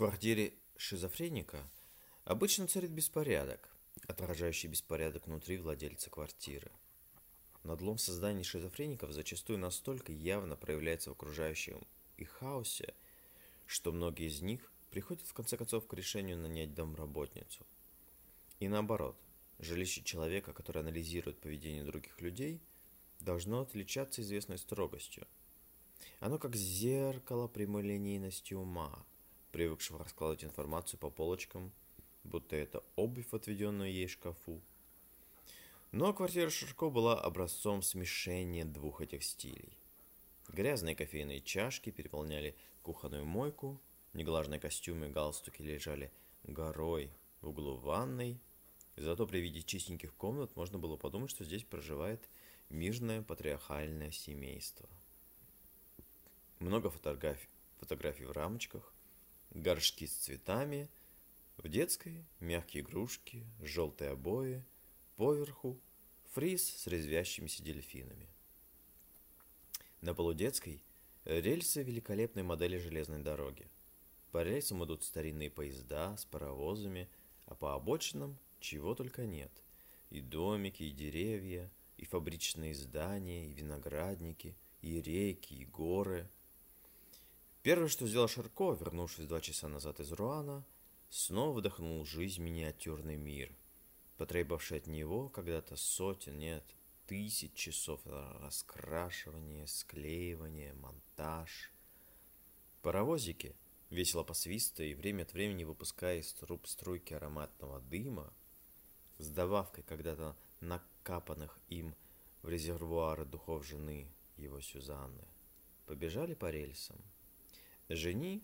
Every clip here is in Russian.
квартире шизофреника обычно царит беспорядок, отражающий беспорядок внутри владельца квартиры. Надлом создания шизофреников зачастую настолько явно проявляется в окружающем их хаосе, что многие из них приходят в конце концов к решению нанять домработницу. И наоборот, жилище человека, который анализирует поведение других людей, должно отличаться известной строгостью. Оно как зеркало прямолинейности ума, привыкшего раскладывать информацию по полочкам, будто это обувь, отведенная ей шкафу. Но квартира Ширко была образцом смешения двух этих стилей. Грязные кофейные чашки переполняли кухонную мойку, неглажные костюмы и галстуки лежали горой в углу ванной, зато при виде чистеньких комнат можно было подумать, что здесь проживает мирное патриархальное семейство. Много фотографий, фотографий в рамочках, горшки с цветами, в детской мягкие игрушки, желтые обои, поверху фриз с резвящимися дельфинами. На полу детской рельсы великолепной модели железной дороги. По рельсам идут старинные поезда с паровозами, а по обочинам чего только нет. И домики, и деревья, и фабричные здания, и виноградники, и реки, и горы. Первое, что сделал Шарко, вернувшись два часа назад из Руана, снова вдохнул жизнь в миниатюрный мир, потребовавший от него когда-то сотен, нет, тысяч часов раскрашивания, склеивания, монтаж. Паровозики, весело посвистывая и время от времени выпуская из труб струйки ароматного дыма, с добавкой когда-то накапанных им в резервуары духов жены его Сюзанны, побежали по рельсам. Жени,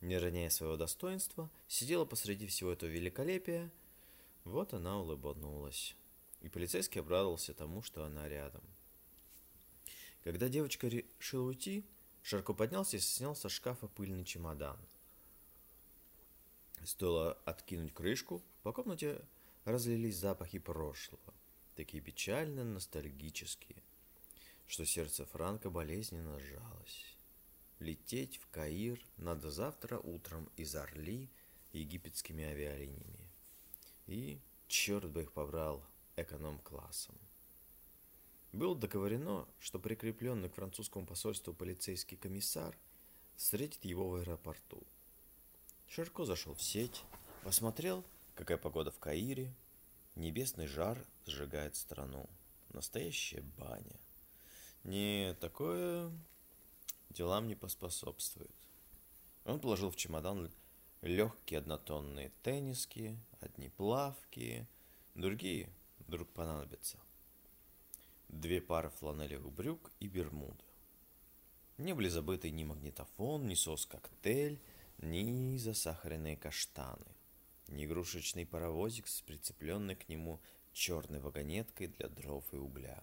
не роняя своего достоинства, сидела посреди всего этого великолепия. Вот она улыбнулась. И полицейский обрадовался тому, что она рядом. Когда девочка решила уйти, Шарко поднялся и снял со шкафа пыльный чемодан. Стоило откинуть крышку, по комнате разлились запахи прошлого, такие печально ностальгические, что сердце Франка болезненно сжалось. Лететь в Каир надо завтра утром из Орли египетскими авиалиниями. И, черт бы их побрал, эконом-классом. Было договорено, что прикрепленный к французскому посольству полицейский комиссар встретит его в аэропорту. Ширко зашел в сеть, посмотрел – Какая погода в Каире? Небесный жар сжигает страну. Настоящая баня. Не, такое делам не поспособствует. Он положил в чемодан легкие однотонные тенниски, одни плавки, другие вдруг понадобятся. Две пары фланелевых брюк и бермуды. Не были забыты ни магнитофон, ни сос-коктейль, ни засахаренные каштаны ни игрушечный паровозик с прицепленной к нему черной вагонеткой для дров и угля.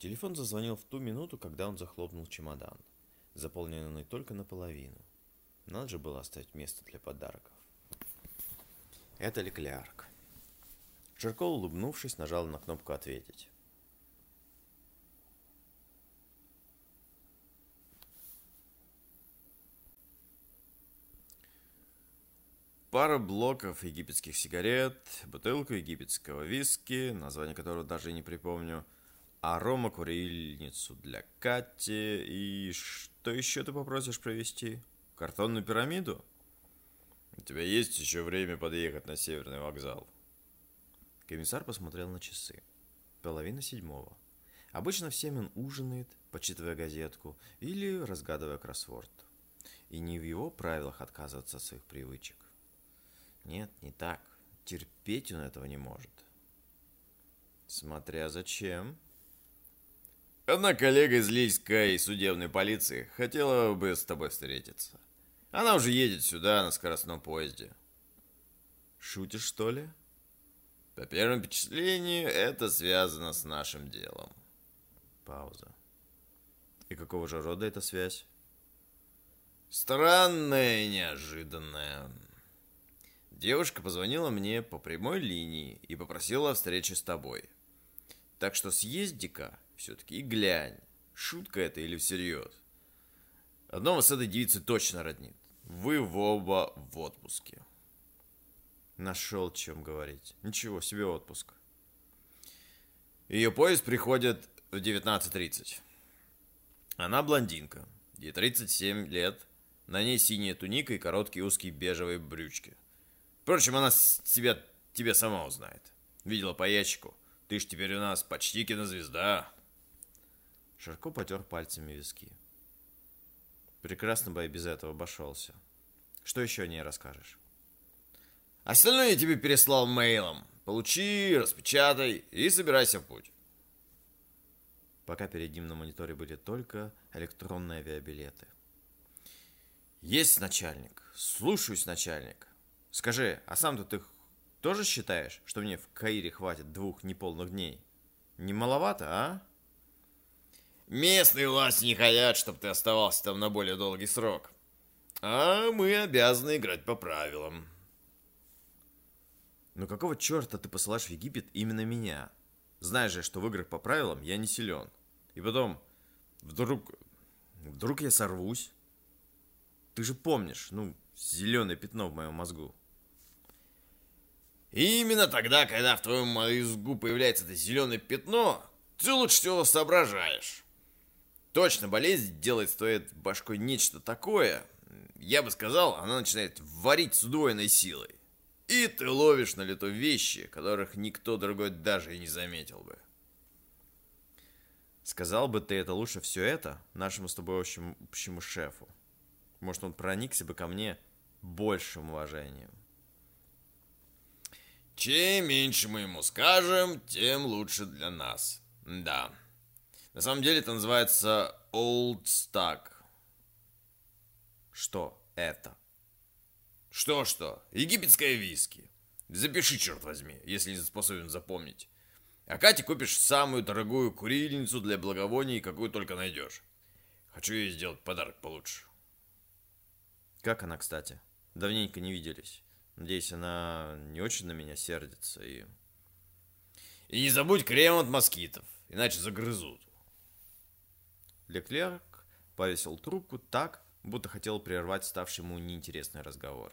Телефон зазвонил в ту минуту, когда он захлопнул чемодан, заполненный только наполовину. Надо же было оставить место для подарков. Это Леклярк. Ширко, улыбнувшись, нажал на кнопку «Ответить». Пара блоков египетских сигарет, бутылка египетского виски, название которого даже не припомню, арома-курильницу для Кати и что еще ты попросишь провести? Картонную пирамиду? У тебя есть еще время подъехать на северный вокзал. Комиссар посмотрел на часы. Половина седьмого. Обычно в семь он ужинает, почитывая газетку или разгадывая кроссворд. И не в его правилах отказываться от своих привычек. Нет, не так. Терпеть он этого не может. Смотря зачем. Одна коллега из Лейской судебной полиции хотела бы с тобой встретиться. Она уже едет сюда на скоростном поезде. Шутишь, что ли? По первому впечатлению, это связано с нашим делом. Пауза. И какого же рода эта связь? Странная и неожиданная. Девушка позвонила мне по прямой линии и попросила о встрече с тобой. Так что съезди-ка все-таки и глянь, шутка это или всерьез. Одного с этой девицей точно роднит. вы в оба в отпуске. Нашел чем говорить. Ничего себе отпуск. Ее поезд приходит в 19.30. Она блондинка, ей 37 лет, на ней синяя туника и короткие узкие бежевые брючки. Впрочем, она тебя, тебе сама узнает. Видела по ящику. Ты ж теперь у нас почти кинозвезда. Шарко потер пальцами виски. Прекрасно бы и без этого обошелся. Что еще о ней расскажешь? Остальное я тебе переслал мейлом. Получи, распечатай и собирайся в путь. Пока перед ним на мониторе были только электронные авиабилеты. Есть начальник. Слушаюсь, начальник. Скажи, а сам-то ты тоже считаешь, что мне в Каире хватит двух неполных дней? Не маловато, а? Местные власти не хотят, чтобы ты оставался там на более долгий срок. А мы обязаны играть по правилам. Но какого черта ты посылаешь в Египет именно меня? Знаешь же, что в играх по правилам я не силен. И потом, вдруг... Вдруг я сорвусь? Ты же помнишь, ну, зеленое пятно в моем мозгу. И именно тогда, когда в твоем мозгу появляется это зеленое пятно, ты лучше всего соображаешь. Точно, болезнь делает с твоей башкой нечто такое. Я бы сказал, она начинает варить с удвоенной силой. И ты ловишь на лету вещи, которых никто другой даже и не заметил бы. Сказал бы ты это лучше все это нашему с тобой общему, общему шефу. Может, он проникся бы ко мне большим уважением. Чем меньше мы ему скажем, тем лучше для нас. Да. На самом деле это называется Old Stack. Что это? Что-что? Египетское виски. Запиши, черт возьми, если способен запомнить. А Кате купишь самую дорогую курильницу для благовоний, какую только найдешь. Хочу ей сделать подарок получше. Как она, кстати? Давненько не виделись. Надеюсь, она не очень на меня сердится и... И не забудь крем от москитов, иначе загрызут. Леклерк повесил трубку так, будто хотел прервать ставший ему неинтересный разговор.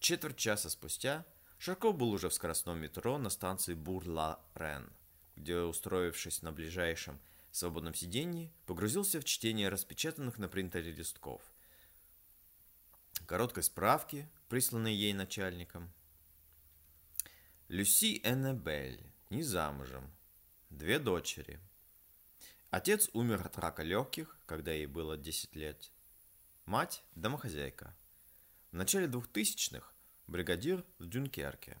Четверть часа спустя Шарков был уже в скоростном метро на станции Бур-Ла-Рен, где, устроившись на ближайшем свободном сиденье, погрузился в чтение распечатанных на принтере листков. Короткой справки присланный ей начальником. Люси Эннебель, не замужем, две дочери. Отец умер от рака легких, когда ей было 10 лет. Мать – домохозяйка. В начале 2000-х бригадир в Дюнкерке.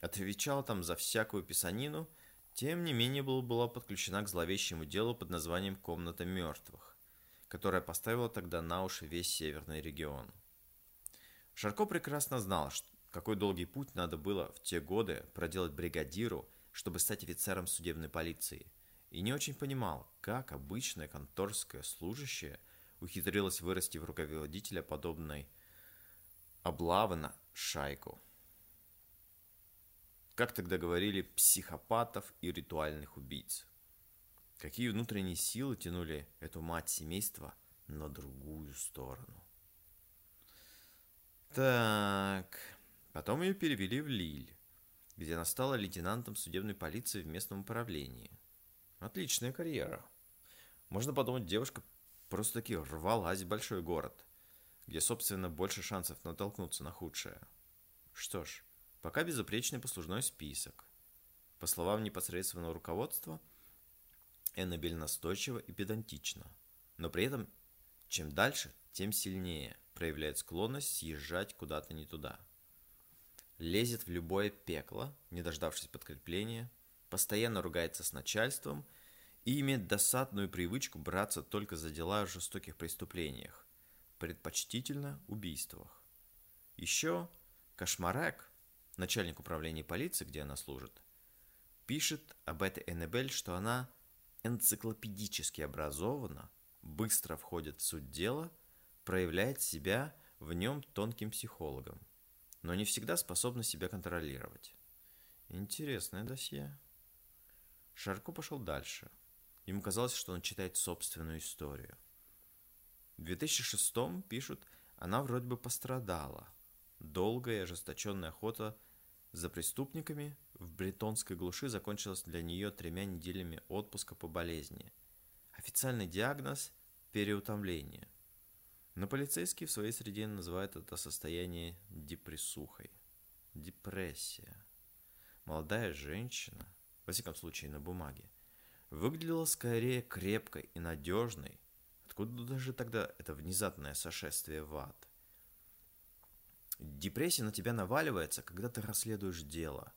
Отвечала там за всякую писанину, тем не менее была подключена к зловещему делу под названием «Комната мертвых», которая поставила тогда на уши весь северный регион – Шарко прекрасно знал, какой долгий путь надо было в те годы проделать бригадиру, чтобы стать офицером судебной полиции, и не очень понимал, как обычная конторская служащая ухитрилась вырасти в руководителя подобной облавы на шайку. Как тогда говорили, психопатов и ритуальных убийц. Какие внутренние силы тянули эту мать семейства на другую сторону. Так. Потом ее перевели в Лиль, где она стала лейтенантом судебной полиции в местном управлении. Отличная карьера. Можно подумать, девушка просто-таки рвалась в большой город, где, собственно, больше шансов натолкнуться на худшее. Что ж, пока безупречный послужной список. По словам непосредственного руководства, Эннабель настойчива и педантична, но при этом чем дальше, тем сильнее проявляет склонность съезжать куда-то не туда. Лезет в любое пекло, не дождавшись подкрепления, постоянно ругается с начальством и имеет досадную привычку браться только за дела о жестоких преступлениях, предпочтительно убийствах. Еще Кошмарек, начальник управления полиции, где она служит, пишет об этой Эннебель, что она энциклопедически образована, быстро входит в суть дела – проявляет себя в нем тонким психологом, но не всегда способна себя контролировать. Интересное досье. Шарко пошел дальше. Ему казалось, что он читает собственную историю. В 2006 пишут она вроде бы пострадала. Долгая и ожесточенная охота за преступниками в бретонской глуши закончилась для нее тремя неделями отпуска по болезни. Официальный диагноз – переутомление. Но полицейские в своей среде называют это состояние депрессухой. Депрессия. Молодая женщина, во всяком случае на бумаге, выглядела скорее крепкой и надежной. Откуда даже тогда это внезапное сошествие в ад? Депрессия на тебя наваливается, когда ты расследуешь дело,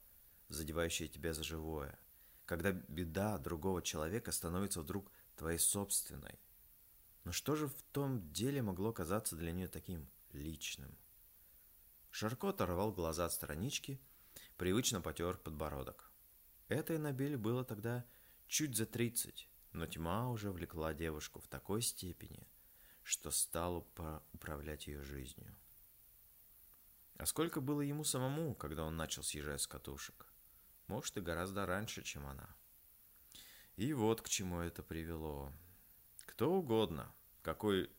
задевающее тебя за живое. Когда беда другого человека становится вдруг твоей собственной. Но что же в том деле могло казаться для нее таким личным? Шарко оторвал глаза от странички, привычно потер подбородок. Этой Набеле было тогда чуть за тридцать, но тьма уже влекла девушку в такой степени, что стала управлять ее жизнью. А сколько было ему самому, когда он начал съезжать с катушек? Может, и гораздо раньше, чем она. И вот к чему это привело. Кто угодно, какой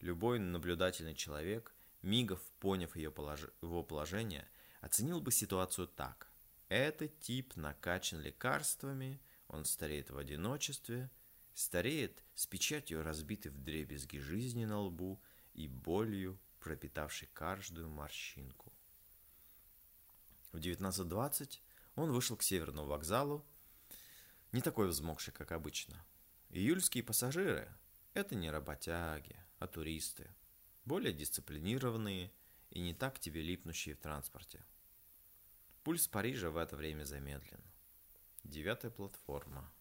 любой наблюдательный человек, мигов поняв ее полож... его положение, оценил бы ситуацию так. Этот тип накачан лекарствами, он стареет в одиночестве, стареет с печатью разбитой в дребезги жизни на лбу и болью, пропитавшей каждую морщинку. В 19.20 он вышел к северному вокзалу, не такой взмокший, как обычно. Июльские пассажиры – это не работяги, а туристы, более дисциплинированные и не так тебе липнущие в транспорте. Пульс Парижа в это время замедлен. Девятая платформа.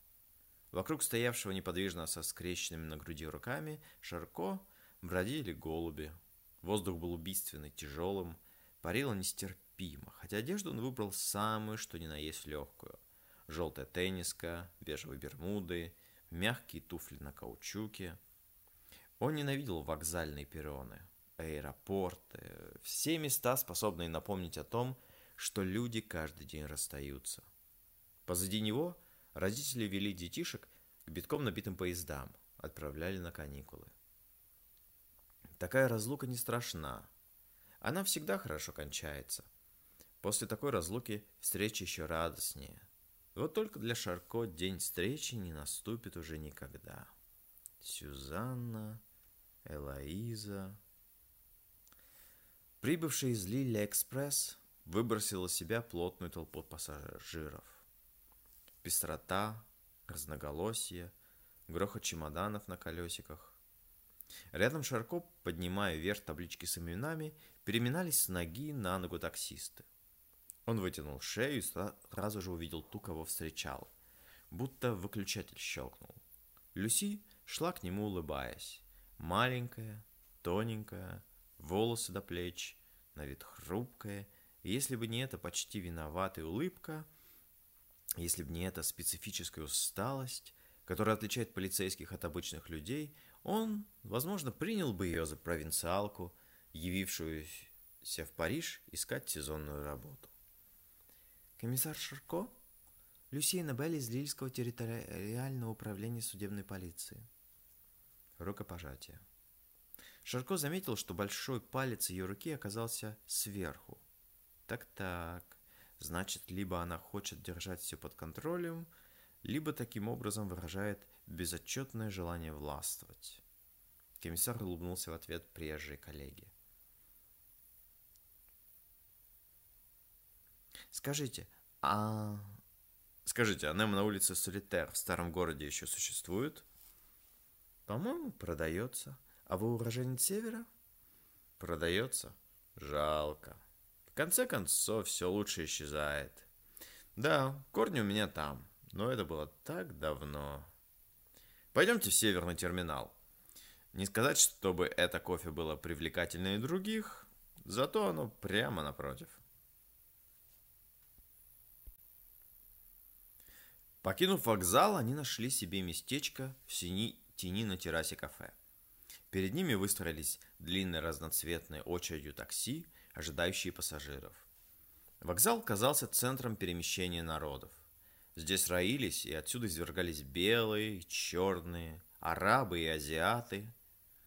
Вокруг стоявшего неподвижно со скрещенными на груди руками Шарко бродили голуби. Воздух был убийственный, тяжелым, парило нестерпимо, хотя одежду он выбрал самую, что ни на есть легкую. Желтая тенниска, бежевые бермуды, мягкие туфли на каучуке. Он ненавидел вокзальные перроны, аэропорты, все места, способные напомнить о том, что люди каждый день расстаются – Позади него родители вели детишек к битком набитым поездам, отправляли на каникулы. Такая разлука не страшна. Она всегда хорошо кончается. После такой разлуки встреча еще радостнее. Вот только для Шарко день встречи не наступит уже никогда. Сюзанна, Элоиза... Прибывший из Лилля Экспресс выбросил из себя плотную толпу пассажиров пестрота, разноголосие, грохот чемоданов на колесиках. Рядом Шарко, поднимая вверх таблички с именами, переминались с ноги на ногу таксисты. Он вытянул шею и сразу же увидел ту, кого встречал. Будто выключатель щелкнул. Люси шла к нему, улыбаясь. Маленькая, тоненькая, волосы до плеч, на вид хрупкая. Если бы не эта почти виноватая улыбка – если бы не эта специфическая усталость, которая отличает полицейских от обычных людей, он, возможно, принял бы ее за провинциалку, явившуюся в Париж искать сезонную работу. Комиссар Шарко, Люсия Набель из Лильского территориального управления судебной полиции. Рукопожатие. Шарко заметил, что большой палец ее руки оказался сверху. Так-так. Значит, либо она хочет держать все под контролем, либо таким образом выражает безотчетное желание властвовать. Комиссар улыбнулся в ответ приезжей коллеге. Скажите, а... Скажите, а Немо на улице Солитер в старом городе еще существует? По-моему, продается. А вы уроженец Севера? Продается? Жалко конце концов, все лучше исчезает. Да, корни у меня там, но это было так давно. Пойдемте в северный терминал. Не сказать, чтобы это кофе было привлекательнее других, зато оно прямо напротив. Покинув вокзал, они нашли себе местечко в тени на террасе кафе. Перед ними выстроились длинные разноцветные очередью такси, ожидающие пассажиров. Вокзал казался центром перемещения народов. Здесь роились и отсюда извергались белые, черные, арабы и азиаты.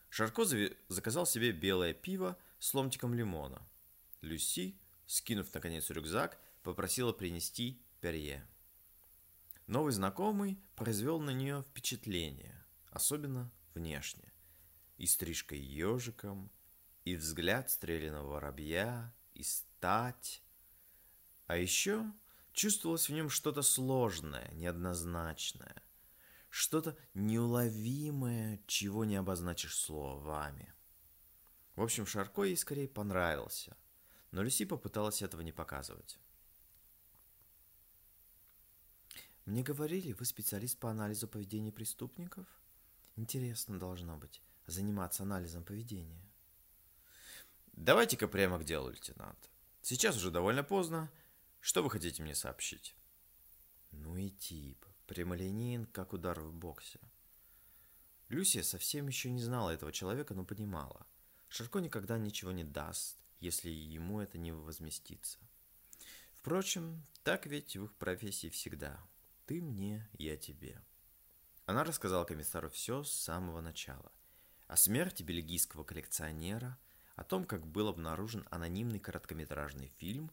Шарко заказал себе белое пиво с ломтиком лимона. Люси, скинув наконец рюкзак, попросила принести перье. Новый знакомый произвел на нее впечатление, особенно внешне. И стрижка ежиком, и взгляд стрелянного воробья, и стать. А еще чувствовалось в нем что-то сложное, неоднозначное, что-то неуловимое, чего не обозначишь словами. В общем, Шарко ей скорее понравился, но Люси попыталась этого не показывать. Мне говорили, вы специалист по анализу поведения преступников? Интересно должно быть заниматься анализом поведения. Давайте-ка прямо к делу, лейтенант. Сейчас уже довольно поздно. Что вы хотите мне сообщить? Ну и тип. Прямолинеен, как удар в боксе. Люсия совсем еще не знала этого человека, но понимала. Шарко никогда ничего не даст, если ему это не возместится. Впрочем, так ведь в их профессии всегда. Ты мне, я тебе. Она рассказала комиссару все с самого начала. О смерти бельгийского коллекционера, о том, как был обнаружен анонимный короткометражный фильм,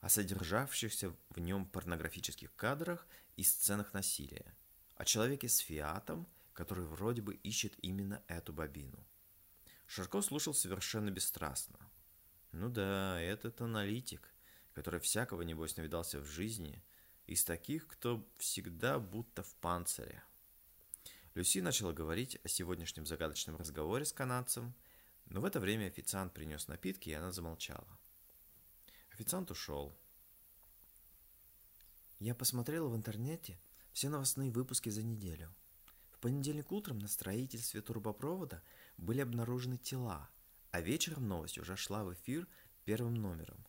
о содержавшихся в нем порнографических кадрах и сценах насилия, о человеке с фиатом, который вроде бы ищет именно эту бобину. Шарко слушал совершенно бесстрастно. Ну да, этот аналитик, который всякого, небось, навидался в жизни – из таких, кто всегда будто в панцире. Люси начала говорить о сегодняшнем загадочном разговоре с канадцем, но в это время официант принес напитки, и она замолчала. Официант ушел. Я посмотрела в интернете все новостные выпуски за неделю. В понедельник утром на строительстве трубопровода были обнаружены тела, а вечером новость уже шла в эфир первым номером.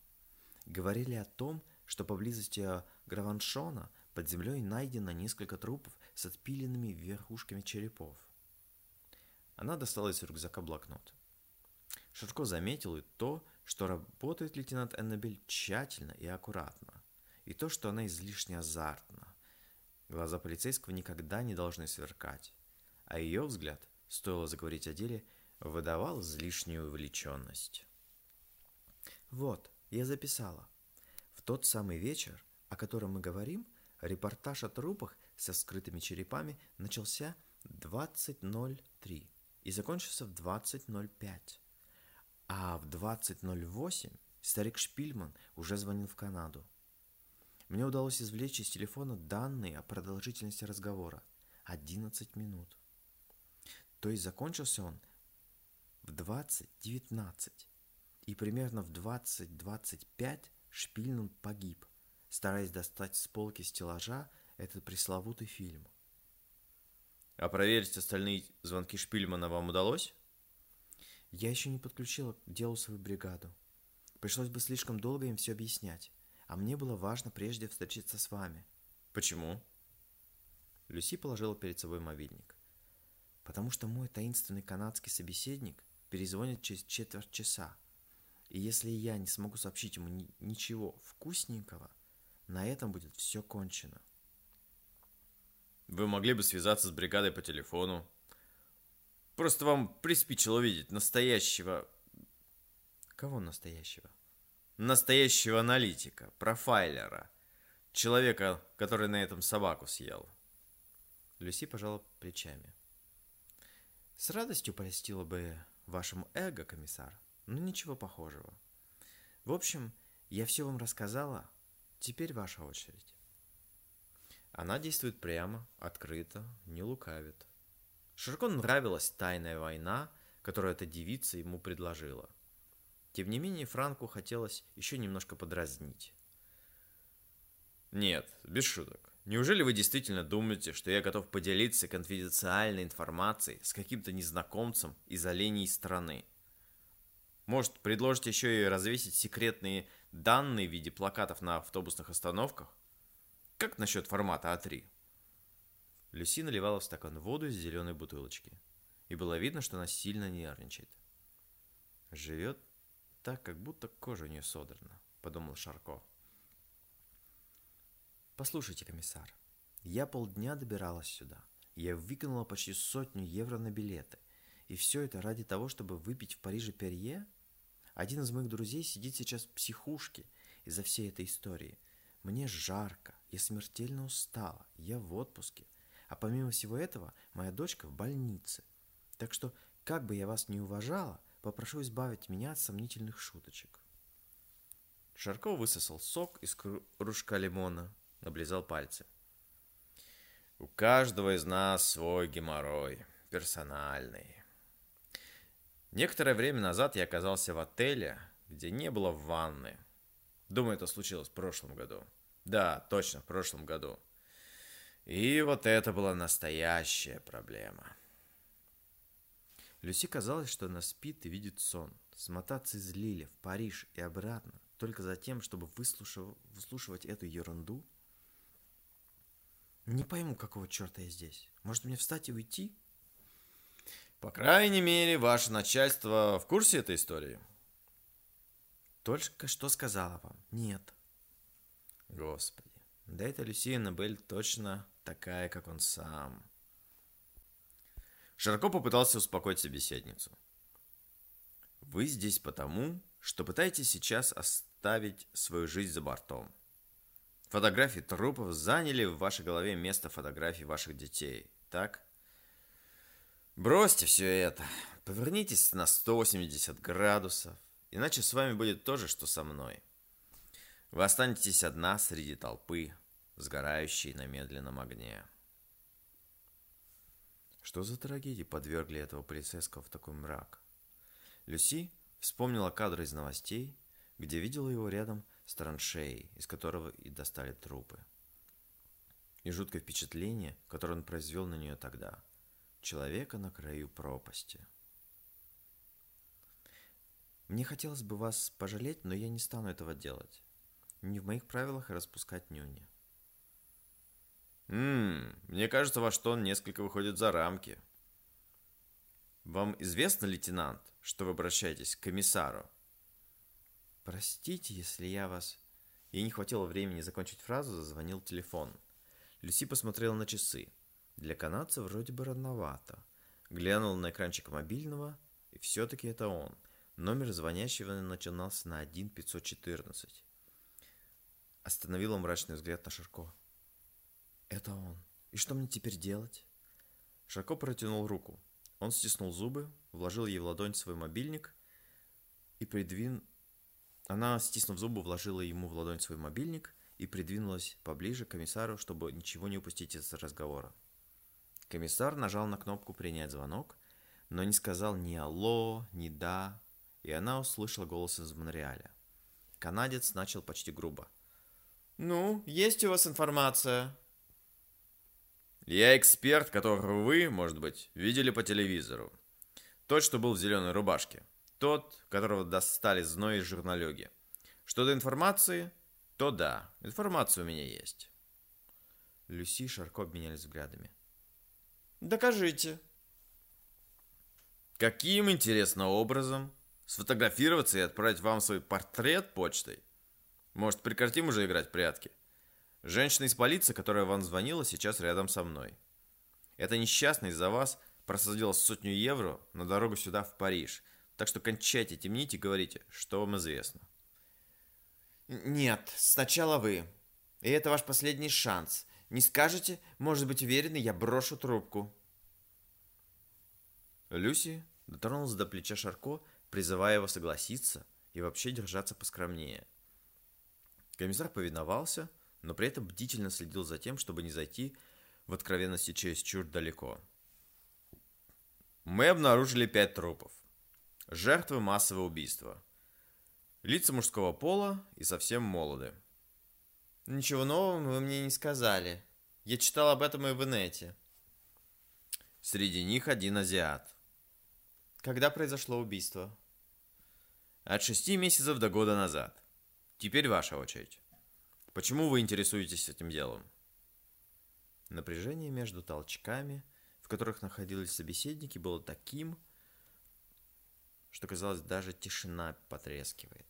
Говорили о том, что поблизости Граваншона под землей найдено несколько трупов с отпиленными верхушками черепов. Она достала из рюкзака блокнот. Шарко заметил и то, что работает лейтенант Эннабель тщательно и аккуратно, и то, что она излишне азартна. Глаза полицейского никогда не должны сверкать, а ее взгляд, стоило заговорить о деле, выдавал излишнюю увлеченность. «Вот, я записала. В тот самый вечер о котором мы говорим, репортаж о трупах со скрытыми черепами начался 20.03 и закончился в 20.05. А в 20.08 старик Шпильман уже звонил в Канаду. Мне удалось извлечь из телефона данные о продолжительности разговора. 11 минут. То есть закончился он в 20.19. И примерно в 20.25 Шпильман погиб – стараясь достать с полки стеллажа этот пресловутый фильм. А проверить остальные звонки Шпильмана вам удалось? Я еще не подключила к делу свою бригаду. Пришлось бы слишком долго им все объяснять, а мне было важно прежде встретиться с вами. Почему? Люси положила перед собой мобильник. Потому что мой таинственный канадский собеседник перезвонит через четверть часа. И если я не смогу сообщить ему ни- ничего вкусненького – на этом будет все кончено. Вы могли бы связаться с бригадой по телефону. Просто вам приспичило увидеть настоящего... Кого настоящего? Настоящего аналитика, профайлера. Человека, который на этом собаку съел. Люси пожала плечами. С радостью полистила бы вашему эго, комиссар, но ничего похожего. В общем, я все вам рассказала, Теперь ваша очередь. Она действует прямо, открыто, не лукавит. Широко нравилась тайная война, которую эта девица ему предложила. Тем не менее, Франку хотелось еще немножко подразнить. Нет, без шуток. Неужели вы действительно думаете, что я готов поделиться конфиденциальной информацией с каким-то незнакомцем из оленей страны? Может, предложите еще и развесить секретные данные в виде плакатов на автобусных остановках? Как насчет формата А3? Люси наливала в стакан воду из зеленой бутылочки. И было видно, что она сильно нервничает. Живет так, как будто кожа у нее содрана, подумал Шарко. Послушайте, комиссар, я полдня добиралась сюда. Я выкинула почти сотню евро на билеты. И все это ради того, чтобы выпить в Париже перье? Один из моих друзей сидит сейчас в психушке из-за всей этой истории. Мне жарко, я смертельно устала, я в отпуске. А помимо всего этого, моя дочка в больнице. Так что, как бы я вас не уважала, попрошу избавить меня от сомнительных шуточек. Шарко высосал сок из кружка лимона, облизал пальцы. У каждого из нас свой геморрой, персональный. Некоторое время назад я оказался в отеле, где не было ванны. Думаю, это случилось в прошлом году. Да, точно, в прошлом году. И вот это была настоящая проблема. Люси казалось, что она спит и видит сон. Смотаться из Лили в Париж и обратно, только за тем, чтобы выслушав... выслушивать эту ерунду? Не пойму, какого черта я здесь. Может, мне встать и уйти? По крайней мере, ваше начальство в курсе этой истории? Только что сказала вам. Нет. Господи. Да это Люсия Нобель точно такая, как он сам. Широко попытался успокоить собеседницу. Вы здесь потому, что пытаетесь сейчас оставить свою жизнь за бортом. Фотографии трупов заняли в вашей голове место фотографий ваших детей, так? Бросьте все это, повернитесь на 180 градусов, иначе с вами будет то же, что со мной. Вы останетесь одна среди толпы, сгорающей на медленном огне. Что за трагедии подвергли этого полицейского в такой мрак? Люси вспомнила кадры из новостей, где видела его рядом с траншеей, из которого и достали трупы. И жуткое впечатление, которое он произвел на нее тогда. Человека на краю пропасти. Мне хотелось бы вас пожалеть, но я не стану этого делать. Не в моих правилах распускать нюни. Ммм, мне кажется, ваш тон несколько выходит за рамки. Вам известно, лейтенант, что вы обращаетесь к комиссару? Простите, если я вас... Ей не хватило времени закончить фразу, зазвонил телефон. Люси посмотрела на часы. Для канадца вроде бы рановато. Глянул на экранчик мобильного, и все-таки это он. Номер звонящего начинался на 1514. Остановила мрачный взгляд на Шарко. Это он. И что мне теперь делать? Шарко протянул руку. Он стиснул зубы, вложил ей в ладонь свой мобильник и придвинул... Она, стиснув зубы, вложила ему в ладонь свой мобильник и придвинулась поближе к комиссару, чтобы ничего не упустить из разговора. Комиссар нажал на кнопку «Принять звонок», но не сказал ни «Алло», ни «Да», и она услышала голос из Монреаля. Канадец начал почти грубо. «Ну, есть у вас информация?» «Я эксперт, которого вы, может быть, видели по телевизору. Тот, что был в зеленой рубашке. Тот, которого достали зной из журналюги. Что до информации, то да, информация у меня есть». Люси и Шарко обменялись взглядами. Докажите. Каким интересным образом? Сфотографироваться и отправить вам свой портрет почтой? Может, прекратим уже играть в прятки? Женщина из полиции, которая вам звонила, сейчас рядом со мной. Это несчастный из-за вас просадила сотню евро на дорогу сюда, в Париж. Так что кончайте темнить и говорите, что вам известно. Нет, сначала вы. И это ваш последний шанс. Не скажете, может быть уверены, я брошу трубку. Люси дотронулась до плеча Шарко, призывая его согласиться и вообще держаться поскромнее. Комиссар повиновался, но при этом бдительно следил за тем, чтобы не зайти в откровенности чересчур далеко. Мы обнаружили пять трупов. Жертвы массового убийства. Лица мужского пола и совсем молоды. Ничего нового вы мне не сказали. Я читал об этом и в инете. Среди них один азиат. Когда произошло убийство? От шести месяцев до года назад. Теперь ваша очередь. Почему вы интересуетесь этим делом? Напряжение между толчками, в которых находились собеседники, было таким, что казалось, даже тишина потрескивает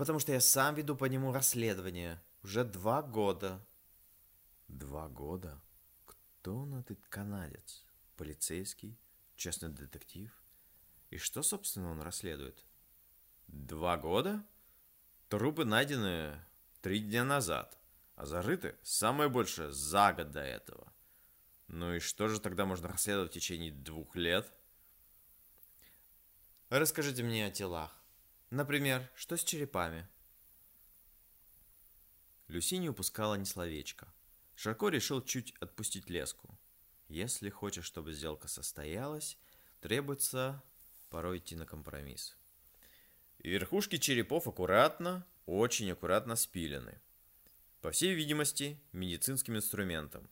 потому что я сам веду по нему расследование. Уже два года. Два года? Кто он этот канадец? полицейский, частный детектив. И что, собственно, он расследует? Два года? Трупы найдены три дня назад, а зарыты самое большее за год до этого. Ну и что же тогда можно расследовать в течение двух лет? Расскажите мне о телах. Например, что с черепами? Люси не упускала ни словечка. Шарко решил чуть отпустить леску. Если хочешь, чтобы сделка состоялась, требуется порой идти на компромисс. Верхушки черепов аккуратно, очень аккуратно спилены. По всей видимости, медицинским инструментом.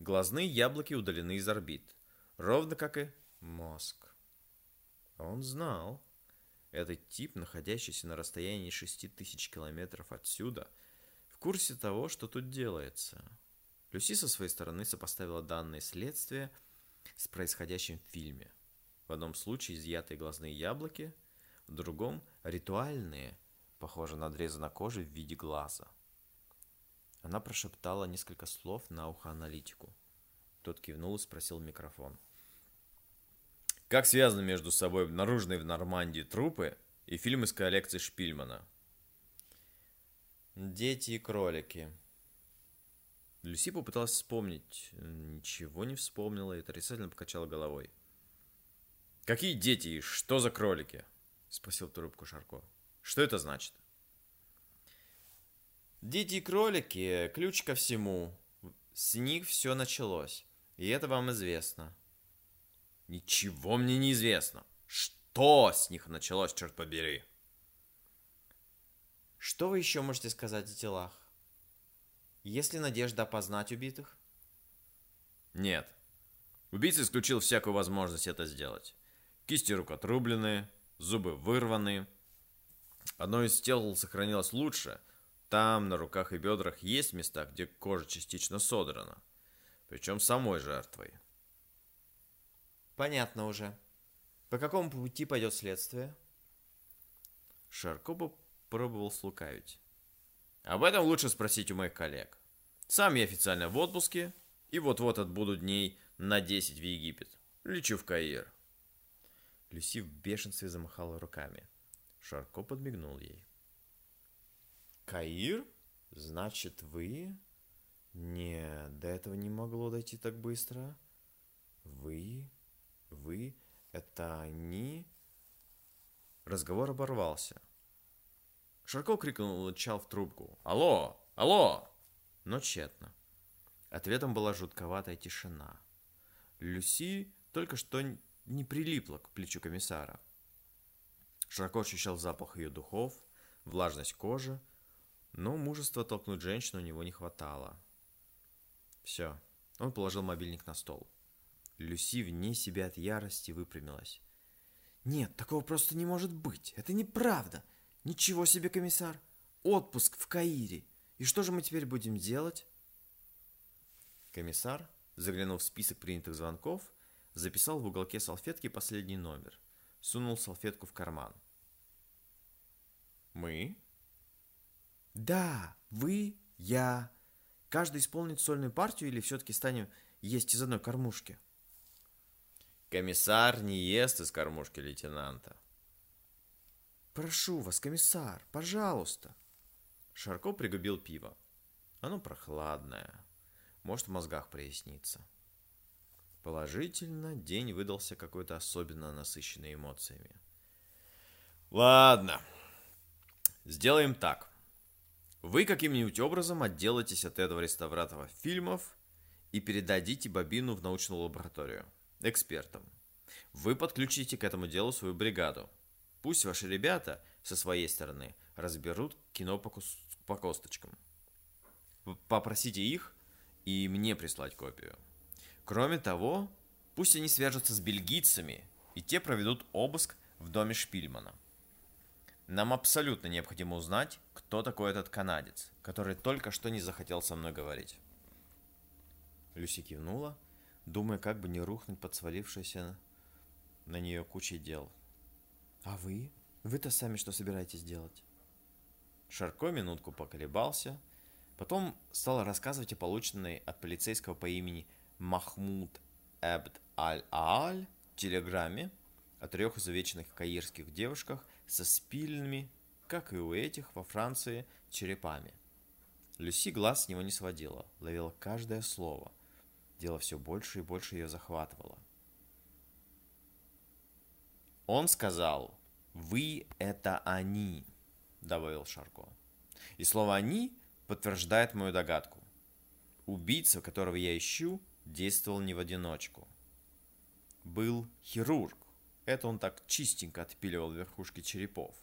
Глазные яблоки удалены из орбит, ровно как и мозг. Он знал. Этот тип, находящийся на расстоянии 6000 километров отсюда, в курсе того, что тут делается. Люси со своей стороны сопоставила данные следствия с происходящим в фильме. Одном случае изъятые глазные яблоки, в другом ритуальные, похожие на надрезы на коже в виде глаза. Она прошептала несколько слов на ухо аналитику. Тот кивнул и спросил микрофон. Как связаны между собой обнаруженные в Нормандии трупы и фильм из коллекции Шпильмана? Дети и кролики. Люси попыталась вспомнить. Ничего не вспомнила и отрицательно покачала головой. «Какие дети и что за кролики?» Спросил трубку Шарко. «Что это значит?» Дети и кролики – ключ ко всему. С них все началось. И это вам известно. Ничего мне не известно. Что с них началось, черт побери? Что вы еще можете сказать о телах? Есть ли надежда опознать убитых? Нет. Убийца исключил всякую возможность это сделать. Кисти рук отрублены, зубы вырваны. Одно из тел сохранилось лучше. Там, на руках и бедрах, есть места, где кожа частично содрана. Причем самой жертвой. Понятно уже. По какому пути пойдет следствие? Шарко пробовал слукавить. Об этом лучше спросить у моих коллег. Сам я официально в отпуске, и вот-вот отбуду дней на 10 в Египет. Лечу в Каир. Люси в бешенстве замахала руками. Шарко подмигнул ей. Каир? Значит, вы? Нет, до этого не могло дойти так быстро. Вы вы — это они...» Разговор оборвался. Шарко крикнул Чал в трубку. «Алло! Алло!» Но тщетно. Ответом была жутковатая тишина. Люси только что не прилипла к плечу комиссара. Широко ощущал запах ее духов, влажность кожи, но мужества толкнуть женщину у него не хватало. Все, он положил мобильник на стол. Люси вне себя от ярости выпрямилась. «Нет, такого просто не может быть. Это неправда. Ничего себе, комиссар. Отпуск в Каире. И что же мы теперь будем делать?» Комиссар, заглянув в список принятых звонков, записал в уголке салфетки последний номер. Сунул салфетку в карман. «Мы?» «Да, вы, я. Каждый исполнит сольную партию или все-таки станем есть из одной кормушки?» Комиссар не ест из кормушки лейтенанта. Прошу вас, комиссар, пожалуйста. Шарко пригубил пиво. Оно прохладное. Может, в мозгах прояснится. Положительно, день выдался какой-то особенно насыщенный эмоциями. Ладно. Сделаем так. Вы каким-нибудь образом отделаетесь от этого реставратора фильмов и передадите бобину в научную лабораторию экспертом. Вы подключите к этому делу свою бригаду. Пусть ваши ребята со своей стороны разберут кино по, кус- по косточкам. Попросите их и мне прислать копию. Кроме того, пусть они свяжутся с бельгийцами, и те проведут обыск в доме Шпильмана. Нам абсолютно необходимо узнать, кто такой этот канадец, который только что не захотел со мной говорить. Люси кивнула думая, как бы не рухнуть под свалившейся на нее кучей дел. «А вы? Вы-то сами что собираетесь делать?» Шарко минутку поколебался, потом стал рассказывать о полученной от полицейского по имени Махмуд Эбд Аль-Ааль в телеграмме о трех изувеченных каирских девушках со спильными, как и у этих во Франции, черепами. Люси глаз с него не сводила, ловила каждое слово. Дело все больше и больше ее захватывало. Он сказал, «Вы — это они», — добавил Шарко. И слово «они» подтверждает мою догадку. Убийца, которого я ищу, действовал не в одиночку. Был хирург. Это он так чистенько отпиливал верхушки черепов.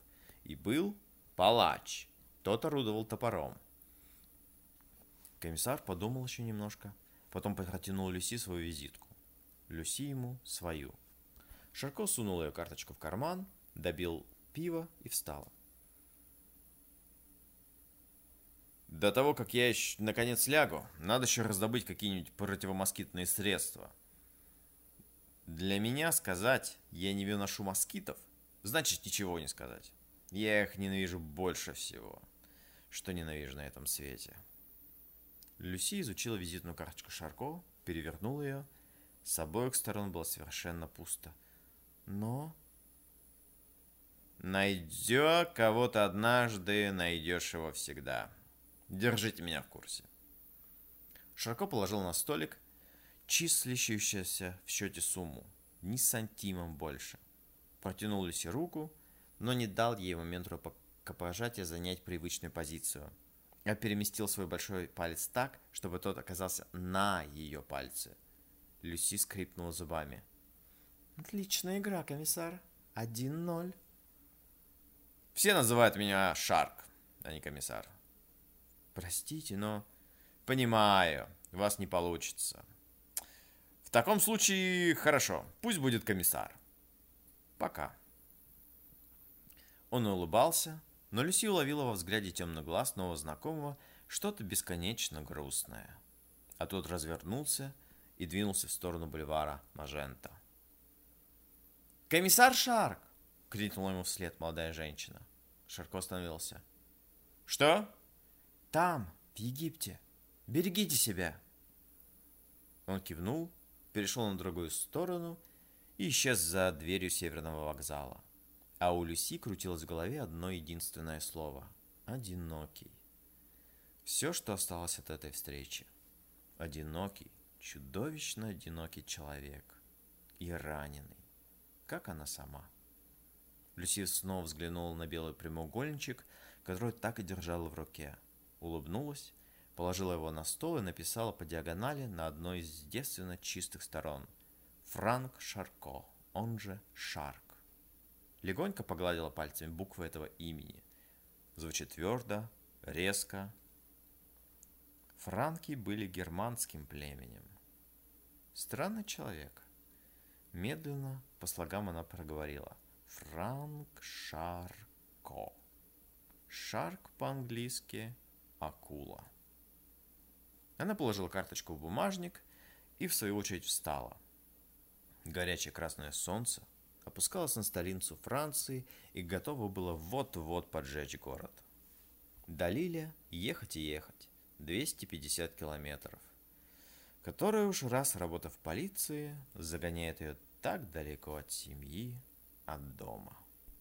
И был палач. Тот орудовал топором. Комиссар подумал еще немножко, потом протянул Люси свою визитку. Люси ему свою. Шарко сунул ее карточку в карман, добил пиво и встала. До того, как я еще наконец лягу, надо еще раздобыть какие-нибудь противомоскитные средства. Для меня сказать «я не выношу москитов» значит ничего не сказать. Я их ненавижу больше всего, что ненавижу на этом свете. Люси изучила визитную карточку Шарко, перевернула ее. С обоих сторон было совершенно пусто. Но... Найдя кого-то однажды, найдешь его всегда. Держите меня в курсе. Широко положил на столик числящуюся в счете сумму. Ни сантимом больше. Протянул Люси руку, но не дал ей в момент рукопожатия занять привычную позицию, а переместил свой большой палец так, чтобы тот оказался на ее пальце. Люси скрипнула зубами. «Отличная игра, комиссар. Один ноль». «Все называют меня Шарк, а не комиссар», Простите, но... Понимаю, у вас не получится. В таком случае, хорошо, пусть будет комиссар. Пока. Он улыбался, но Люси уловила во взгляде темный глаз нового знакомого что-то бесконечно грустное. А тот развернулся и двинулся в сторону бульвара Мажента. «Комиссар Шарк!» — крикнула ему вслед молодая женщина. Шарко остановился. «Что?» Там, в Египте. Берегите себя. Он кивнул, перешел на другую сторону и исчез за дверью северного вокзала. А у Люси крутилось в голове одно единственное слово – «одинокий». Все, что осталось от этой встречи. Одинокий, чудовищно одинокий человек. И раненый. Как она сама. Люси снова взглянула на белый прямоугольничек, который так и держала в руке – улыбнулась, положила его на стол и написала по диагонали на одной из девственно чистых сторон «Франк Шарко, он же Шарк». Легонько погладила пальцами буквы этого имени. Звучит твердо, резко. Франки были германским племенем. Странный человек. Медленно, по слогам она проговорила. Франк Шарко. Шарк по-английски акула. Она положила карточку в бумажник и в свою очередь встала. Горячее красное солнце опускалось на столицу Франции и готово было вот-вот поджечь город. До Лиля ехать и ехать, 250 километров, которая уж раз работав в полиции, загоняет ее так далеко от семьи, от дома.